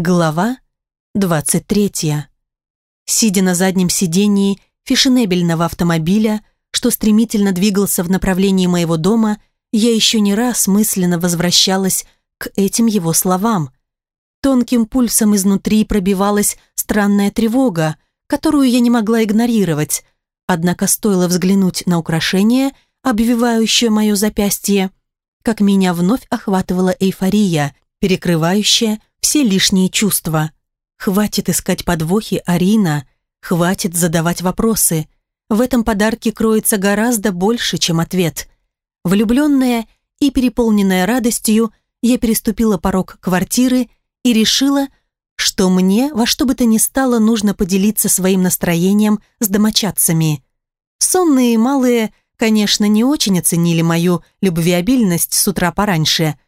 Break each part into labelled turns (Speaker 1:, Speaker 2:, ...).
Speaker 1: Глава 23. Сидя на заднем сидении фешенебельного автомобиля, что стремительно двигался в направлении моего дома, я еще не раз мысленно возвращалась к этим его словам. Тонким пульсом изнутри пробивалась странная тревога, которую я не могла игнорировать, однако стоило взглянуть на украшение, обвивающее мое запястье, как меня вновь охватывала эйфория, перекрывающая все лишние чувства. Хватит искать подвохи, Арина, хватит задавать вопросы. В этом подарке кроется гораздо больше, чем ответ. Влюбленная и переполненная радостью, я переступила порог квартиры и решила, что мне во что бы то ни стало нужно поделиться своим настроением с домочадцами. Сонные малые, конечно, не очень оценили мою любвеобильность с утра пораньше –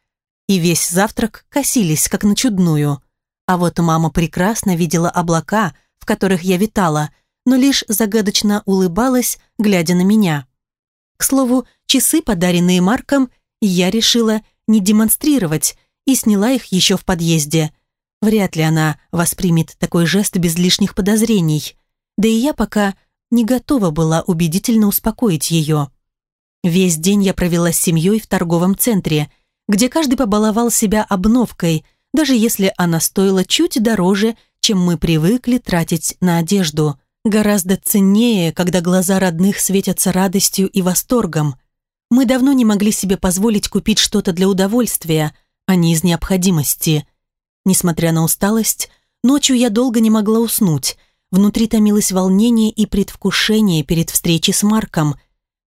Speaker 1: и весь завтрак косились, как на чудную. А вот мама прекрасно видела облака, в которых я витала, но лишь загадочно улыбалась, глядя на меня. К слову, часы, подаренные Марком, я решила не демонстрировать и сняла их еще в подъезде. Вряд ли она воспримет такой жест без лишних подозрений. Да и я пока не готова была убедительно успокоить ее. Весь день я провела с семьей в торговом центре – где каждый побаловал себя обновкой, даже если она стоила чуть дороже, чем мы привыкли тратить на одежду. Гораздо ценнее, когда глаза родных светятся радостью и восторгом. Мы давно не могли себе позволить купить что-то для удовольствия, а не из необходимости. Несмотря на усталость, ночью я долго не могла уснуть. Внутри томилось волнение и предвкушение перед встречей с Марком.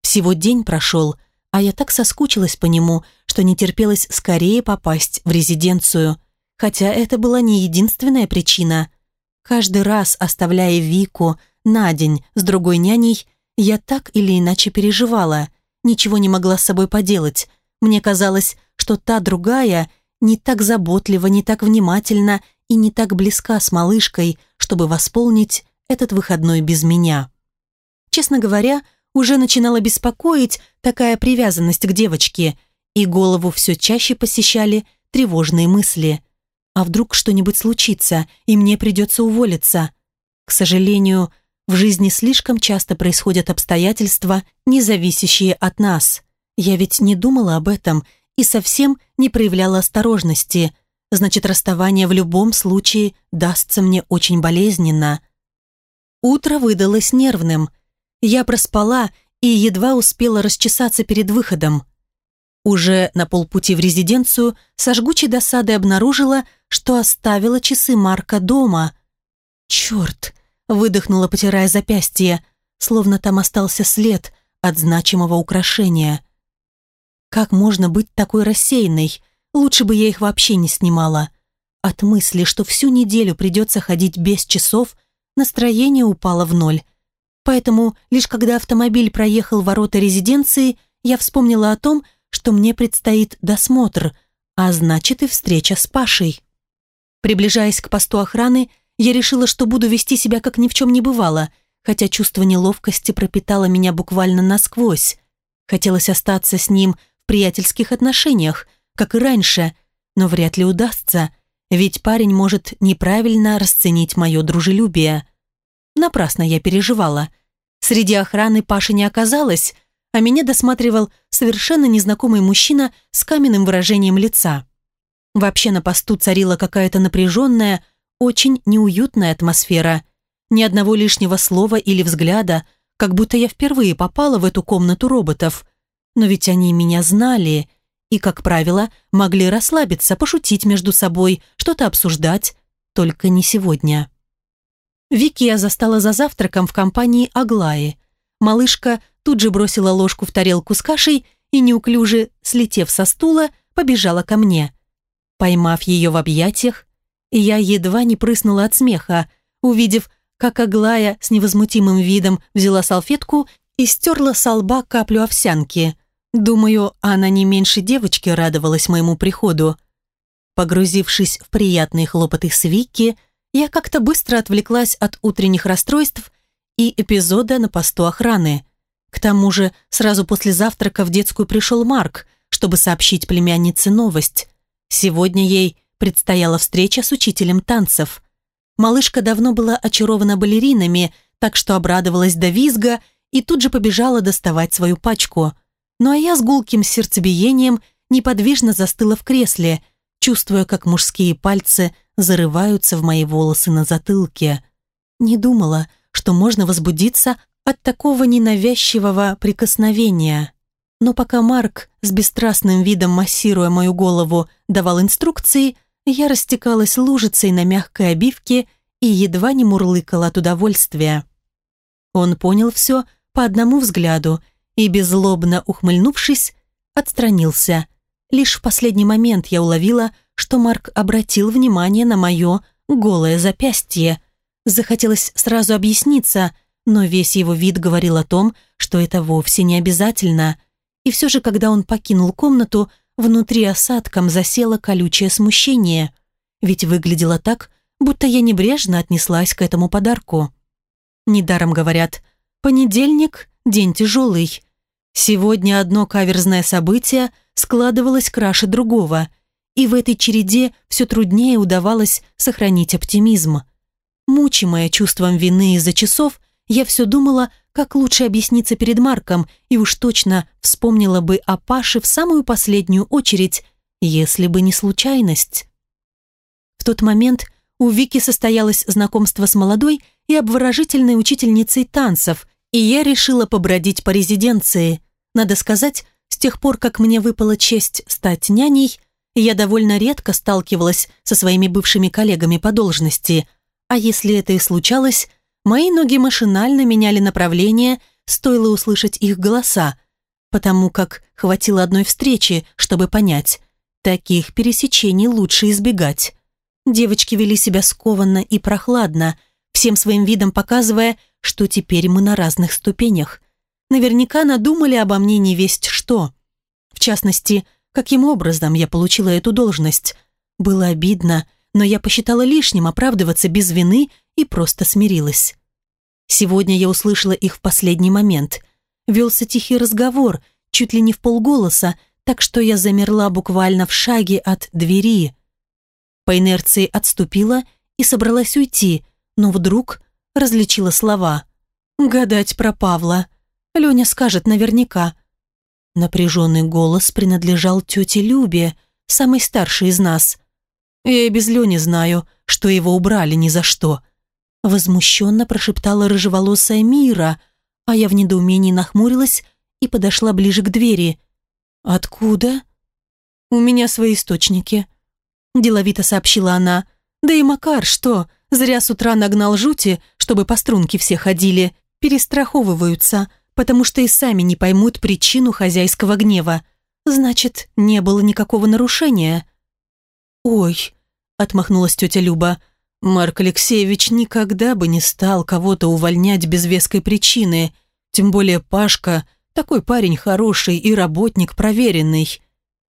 Speaker 1: Всего день прошел, а я так соскучилась по нему, что не терпелось скорее попасть в резиденцию. Хотя это была не единственная причина. Каждый раз, оставляя Вику на день с другой няней, я так или иначе переживала, ничего не могла с собой поделать. Мне казалось, что та другая не так заботлива, не так внимательна и не так близка с малышкой, чтобы восполнить этот выходной без меня. Честно говоря, уже начинала беспокоить такая привязанность к девочке, и голову все чаще посещали тревожные мысли. А вдруг что-нибудь случится, и мне придется уволиться? К сожалению, в жизни слишком часто происходят обстоятельства, не зависящие от нас. Я ведь не думала об этом и совсем не проявляла осторожности. Значит, расставание в любом случае дастся мне очень болезненно. Утро выдалось нервным – я проспала и едва успела расчесаться перед выходом. Уже на полпути в резиденцию со жгучей досадой обнаружила, что оставила часы Марка дома. «Черт!» – выдохнула, потирая запястье, словно там остался след от значимого украшения. «Как можно быть такой рассеянной? Лучше бы я их вообще не снимала». От мысли, что всю неделю придется ходить без часов, настроение упало в ноль. Поэтому лишь когда автомобиль проехал ворота резиденции, я вспомнила о том, что мне предстоит досмотр, а значит и встреча с Пашей. Приближаясь к посту охраны, я решила, что буду вести себя как ни в чем не бывало, хотя чувство неловкости пропитало меня буквально насквозь. Хотелось остаться с ним в приятельских отношениях, как и раньше, но вряд ли удастся, ведь парень может неправильно расценить мое дружелюбие. Напрасно я переживала. Среди охраны Паши не оказалось, а меня досматривал совершенно незнакомый мужчина с каменным выражением лица. Вообще на посту царила какая-то напряженная, очень неуютная атмосфера. Ни одного лишнего слова или взгляда, как будто я впервые попала в эту комнату роботов. Но ведь они меня знали и, как правило, могли расслабиться, пошутить между собой, что-то обсуждать, только не сегодня. Вики я застала за завтраком в компании Аглаи. Малышка тут же бросила ложку в тарелку с кашей и, неуклюже слетев со стула, побежала ко мне. Поймав ее в объятиях, я едва не прыснула от смеха, увидев, как Аглая с невозмутимым видом взяла салфетку и стерла со лба каплю овсянки. Думаю, она не меньше девочки радовалась моему приходу. Погрузившись в приятные хлопоты с Вики, я как-то быстро отвлеклась от утренних расстройств и эпизода на посту охраны. К тому же сразу после завтрака в детскую пришел Марк, чтобы сообщить племяннице новость. Сегодня ей предстояла встреча с учителем танцев. Малышка давно была очарована балеринами, так что обрадовалась до визга и тут же побежала доставать свою пачку. Ну а я с гулким сердцебиением неподвижно застыла в кресле, чувствуя, как мужские пальцы зарываются в мои волосы на затылке. Не думала, что можно возбудиться от такого ненавязчивого прикосновения. Но пока Марк с бесстрастным видом массируя мою голову давал инструкции, я растекалась лужицей на мягкой обивке и едва не мурлыкала от удовольствия. Он понял все по одному взгляду и, беззлобно ухмыльнувшись, отстранился. Лишь в последний момент я уловила, что Марк обратил внимание на мое голое запястье. Захотелось сразу объясниться, но весь его вид говорил о том, что это вовсе не обязательно. И все же, когда он покинул комнату, внутри осадком засело колючее смущение. Ведь выглядело так, будто я небрежно отнеслась к этому подарку. Недаром говорят, понедельник – день тяжелый. Сегодня одно каверзное событие складывалось краше другого, и в этой череде все труднее удавалось сохранить оптимизм. Мучимая чувством вины из-за часов, я все думала, как лучше объясниться перед Марком, и уж точно вспомнила бы о Паше в самую последнюю очередь, если бы не случайность. В тот момент у Вики состоялось знакомство с молодой и обворожительной учительницей танцев, и я решила побродить по резиденции. Надо сказать, с тех пор, как мне выпала честь стать няней, я довольно редко сталкивалась со своими бывшими коллегами по должности, а если это и случалось, мои ноги машинально меняли направление, стоило услышать их голоса, потому как хватило одной встречи, чтобы понять, таких пересечений лучше избегать. Девочки вели себя скованно и прохладно, всем своим видом показывая, что теперь мы на разных ступенях. Наверняка надумали обо мне не весть что. В частности, каким образом я получила эту должность. Было обидно, но я посчитала лишним оправдываться без вины и просто смирилась. Сегодня я услышала их в последний момент. Велся тихий разговор, чуть ли не в полголоса, так что я замерла буквально в шаге от двери. По инерции отступила и собралась уйти, но вдруг различила слова. «Гадать про Павла. Леня скажет наверняка». Напряженный голос принадлежал тете Любе, самой старшей из нас. «Я и без Лени знаю, что его убрали ни за что». Возмущенно прошептала рыжеволосая Мира, а я в недоумении нахмурилась и подошла ближе к двери. «Откуда?» «У меня свои источники», Деловито сообщила она. Да и Макар, что? Зря с утра нагнал жути, чтобы по струнке все ходили. Перестраховываются, потому что и сами не поймут причину хозяйского гнева. Значит, не было никакого нарушения. «Ой», — отмахнулась тетя Люба, «Марк Алексеевич никогда бы не стал кого-то увольнять без веской причины, тем более Пашка, такой парень хороший и работник проверенный».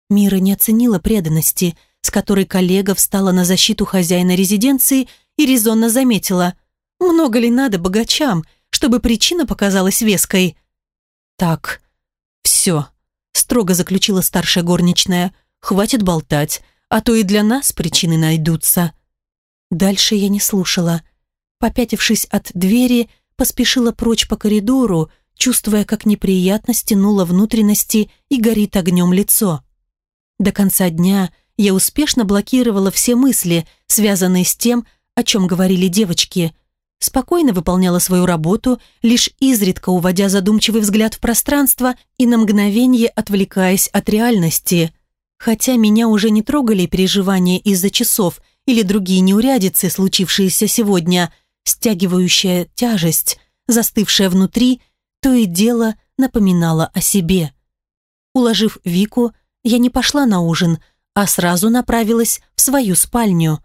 Speaker 1: Мира не оценила преданности — с которой коллега встала на защиту хозяина резиденции и резонно заметила, много ли надо богачам, чтобы причина показалась веской. «Так, все», — строго заключила старшая горничная, «хватит болтать, а то и для нас причины найдутся». Дальше я не слушала. Попятившись от двери, поспешила прочь по коридору, чувствуя, как неприятно стянуло внутренности и горит огнем лицо. До конца дня я успешно блокировала все мысли, связанные с тем, о чем говорили девочки. Спокойно выполняла свою работу, лишь изредка уводя задумчивый взгляд в пространство и на мгновение отвлекаясь от реальности. Хотя меня уже не трогали переживания из-за часов или другие неурядицы, случившиеся сегодня, стягивающая тяжесть, застывшая внутри, то и дело напоминала о себе. Уложив Вику, я не пошла на ужин, а сразу направилась в свою спальню.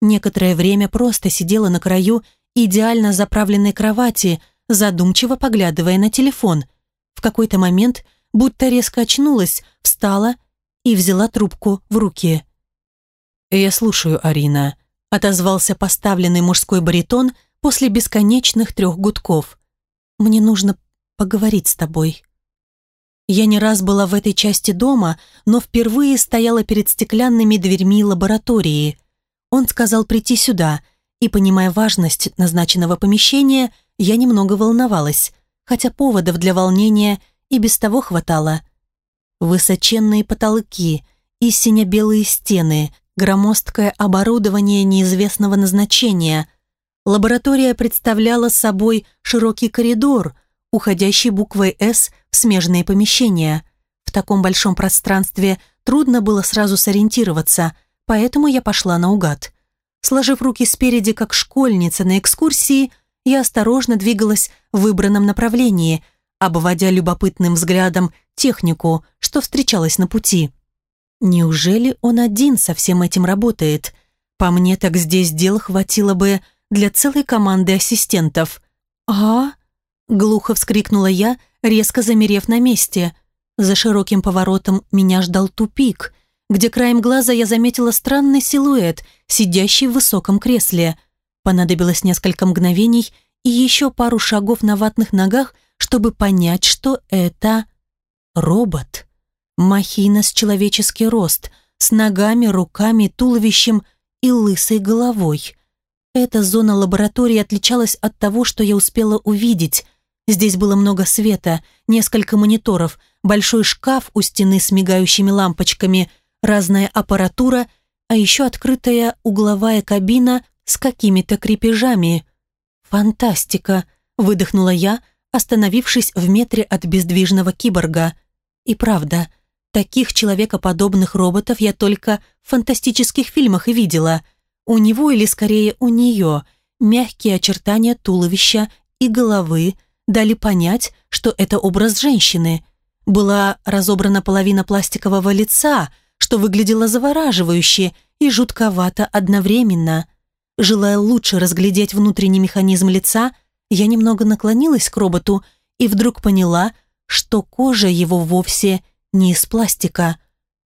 Speaker 1: Некоторое время просто сидела на краю идеально заправленной кровати, задумчиво поглядывая на телефон. В какой-то момент будто резко очнулась, встала и взяла трубку в руки. «Я слушаю, Арина», — отозвался поставленный мужской баритон после бесконечных трех гудков. «Мне нужно поговорить с тобой». Я не раз была в этой части дома, но впервые стояла перед стеклянными дверьми лаборатории. Он сказал прийти сюда, и, понимая важность назначенного помещения, я немного волновалась, хотя поводов для волнения и без того хватало. Высоченные потолки и сине-белые стены, громоздкое оборудование неизвестного назначения. Лаборатория представляла собой широкий коридор, уходящий буквой «С» в смежные помещения. В таком большом пространстве трудно было сразу сориентироваться, поэтому я пошла наугад. Сложив руки спереди, как школьница на экскурсии, я осторожно двигалась в выбранном направлении, обводя любопытным взглядом технику, что встречалась на пути. Неужели он один со всем этим работает? По мне, так здесь дел хватило бы для целой команды ассистентов. «А?» – глухо вскрикнула я, резко замерев на месте. За широким поворотом меня ждал тупик, где краем глаза я заметила странный силуэт, сидящий в высоком кресле. Понадобилось несколько мгновений и еще пару шагов на ватных ногах, чтобы понять, что это робот. Махина с человеческий рост, с ногами, руками, туловищем и лысой головой. Эта зона лаборатории отличалась от того, что я успела увидеть. Здесь было много света, несколько мониторов, большой шкаф у стены с мигающими лампочками, разная аппаратура, а еще открытая угловая кабина с какими-то крепежами. «Фантастика!» – выдохнула я, остановившись в метре от бездвижного киборга. И правда – Таких человекоподобных роботов я только в фантастических фильмах и видела. У него, или скорее у нее, мягкие очертания туловища и головы дали понять, что это образ женщины. Была разобрана половина пластикового лица, что выглядело завораживающе и жутковато одновременно. Желая лучше разглядеть внутренний механизм лица, я немного наклонилась к роботу и вдруг поняла, что кожа его вовсе не из пластика.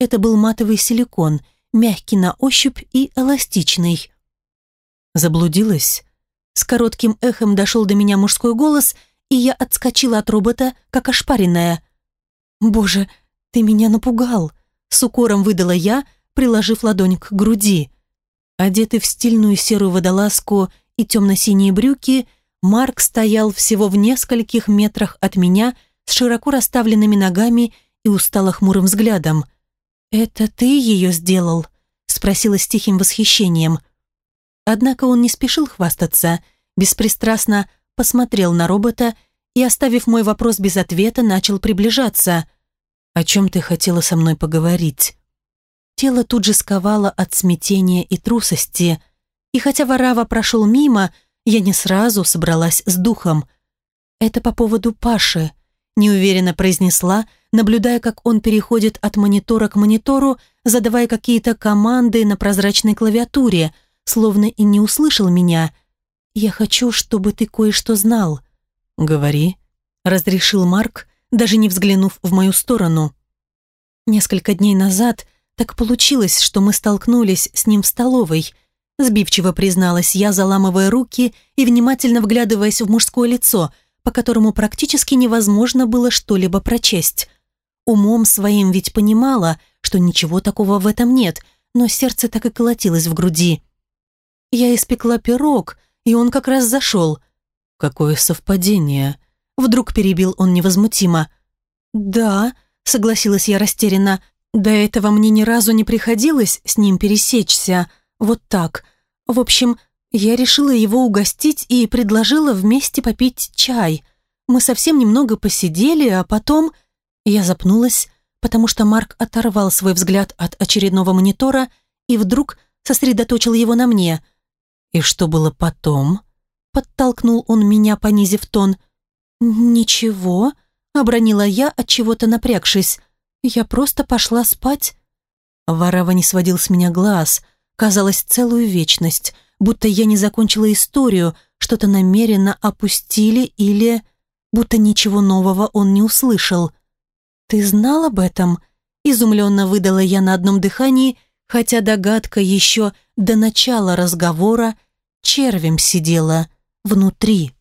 Speaker 1: Это был матовый силикон, мягкий на ощупь и эластичный. Заблудилась. С коротким эхом дошел до меня мужской голос, и я отскочила от робота, как ошпаренная. «Боже, ты меня напугал!» С укором выдала я, приложив ладонь к груди. Одетый в стильную серую водолазку и темно-синие брюки, Марк стоял всего в нескольких метрах от меня с широко расставленными ногами и устала хмурым взглядом. «Это ты ее сделал?» – спросила с тихим восхищением. Однако он не спешил хвастаться, беспристрастно посмотрел на робота и, оставив мой вопрос без ответа, начал приближаться. «О чем ты хотела со мной поговорить?» Тело тут же сковало от смятения и трусости, и хотя Варава прошел мимо, я не сразу собралась с духом. «Это по поводу Паши», – неуверенно произнесла, – наблюдая, как он переходит от монитора к монитору, задавая какие-то команды на прозрачной клавиатуре, словно и не услышал меня. «Я хочу, чтобы ты кое-что знал». «Говори», — разрешил Марк, даже не взглянув в мою сторону. Несколько дней назад так получилось, что мы столкнулись с ним в столовой. Сбивчиво призналась я, заламывая руки и внимательно вглядываясь в мужское лицо, по которому практически невозможно было что-либо прочесть. Умом своим ведь понимала, что ничего такого в этом нет, но сердце так и колотилось в груди. Я испекла пирог, и он как раз зашел. Какое совпадение. Вдруг перебил он невозмутимо. «Да», — согласилась я растерянно, «до этого мне ни разу не приходилось с ним пересечься. Вот так. В общем, я решила его угостить и предложила вместе попить чай. Мы совсем немного посидели, а потом...» Я запнулась, потому что Марк оторвал свой взгляд от очередного монитора и вдруг сосредоточил его на мне. «И что было потом?» Подтолкнул он меня, понизив тон. «Ничего», — обронила я, от чего то напрягшись. «Я просто пошла спать». Варава не сводил с меня глаз. Казалось, целую вечность, будто я не закончила историю, что-то намеренно опустили или... Будто ничего нового он не услышал. «Ты знал об этом?» Изумленно выдала я на одном дыхании, хотя догадка еще до начала разговора червем сидела внутри.